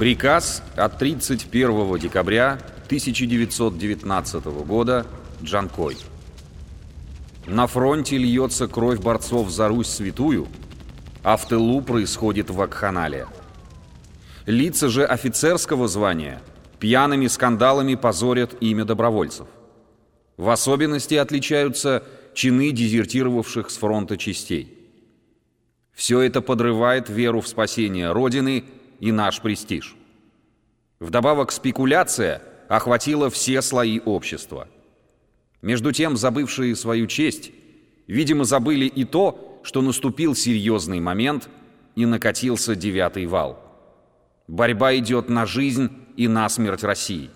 Приказ от 31 декабря 1919 года Джанкой. На фронте льется кровь борцов за Русь святую, а в тылу происходит вакханалия. Лица же офицерского звания пьяными скандалами позорят имя добровольцев. В особенности отличаются чины дезертировавших с фронта частей. Все это подрывает веру в спасение Родины и наш престиж. Вдобавок спекуляция охватила все слои общества. Между тем, забывшие свою честь, видимо, забыли и то, что наступил серьезный момент и накатился девятый вал. Борьба идет на жизнь и на смерть России.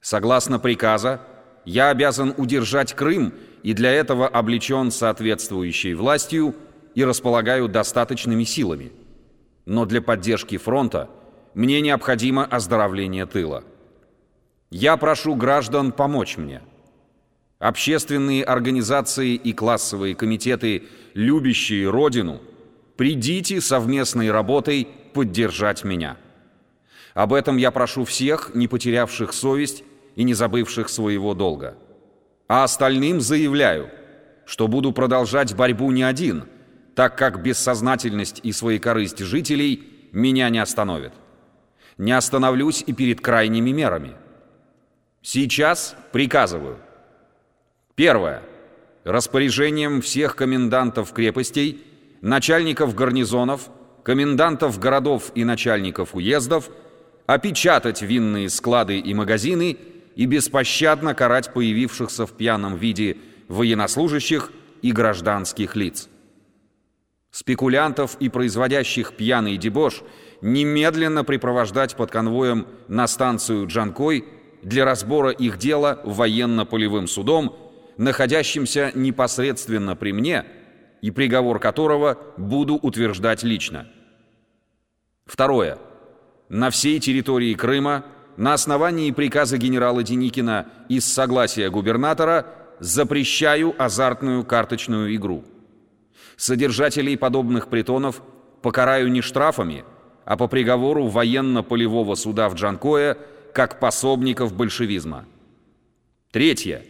Согласно приказа, я обязан удержать Крым и для этого облечен соответствующей властью – и располагаю достаточными силами. Но для поддержки фронта мне необходимо оздоровление тыла. Я прошу граждан помочь мне. Общественные организации и классовые комитеты, любящие Родину, придите совместной работой поддержать меня. Об этом я прошу всех, не потерявших совесть и не забывших своего долга. А остальным заявляю, что буду продолжать борьбу не один – так как бессознательность и своекорысть жителей меня не остановят. Не остановлюсь и перед крайними мерами. Сейчас приказываю. Первое. Распоряжением всех комендантов крепостей, начальников гарнизонов, комендантов городов и начальников уездов опечатать винные склады и магазины и беспощадно карать появившихся в пьяном виде военнослужащих и гражданских лиц спекулянтов и производящих пьяный дебош немедленно припровождать под конвоем на станцию Джанкой для разбора их дела военно-полевым судом, находящимся непосредственно при мне, и приговор которого буду утверждать лично. Второе. На всей территории Крыма на основании приказа генерала Деникина и согласия губернатора запрещаю азартную карточную игру. Содержателей подобных притонов покараю не штрафами, а по приговору военно-полевого суда в Джанкое как пособников большевизма. Третье.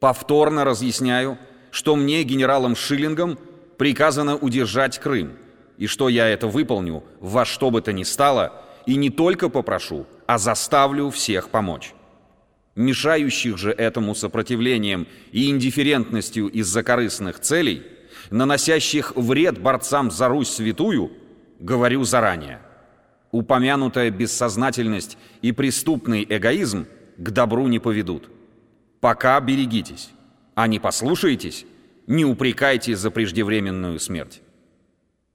Повторно разъясняю, что мне, генералом Шиллингом, приказано удержать Крым, и что я это выполню во что бы то ни стало, и не только попрошу, а заставлю всех помочь. Мешающих же этому сопротивлением и индифферентностью из-за корыстных целей – наносящих вред борцам за Русь святую, говорю заранее. Упомянутая бессознательность и преступный эгоизм к добру не поведут. Пока берегитесь, а не послушаетесь, не упрекайте за преждевременную смерть.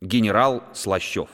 Генерал Слащев